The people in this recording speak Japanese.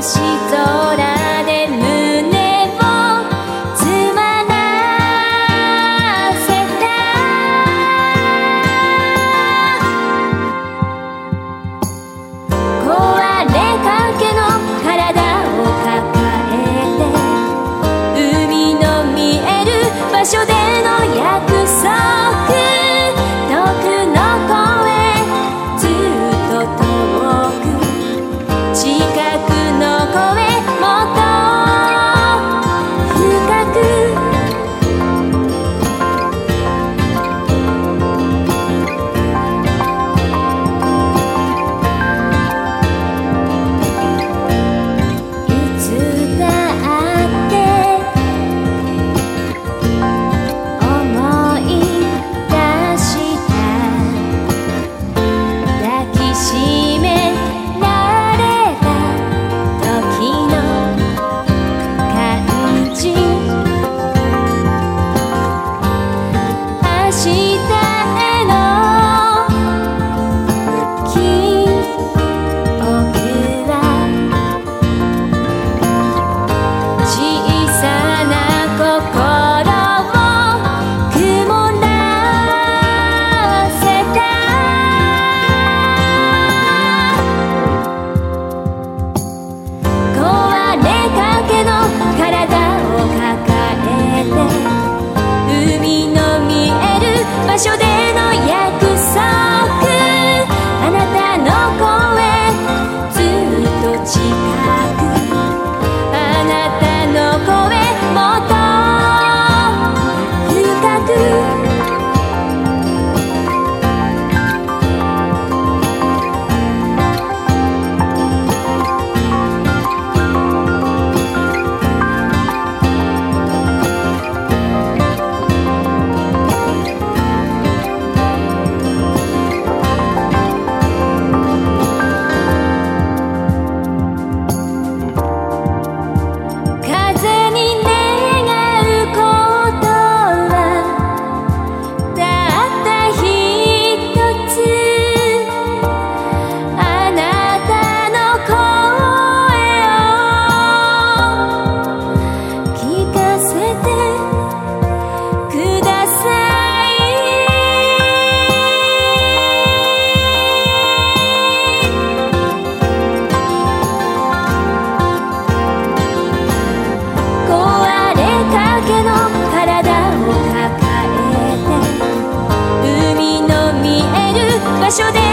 星空で胸をつまらせた壊れかけの体を抱えて海の見える場所で情所で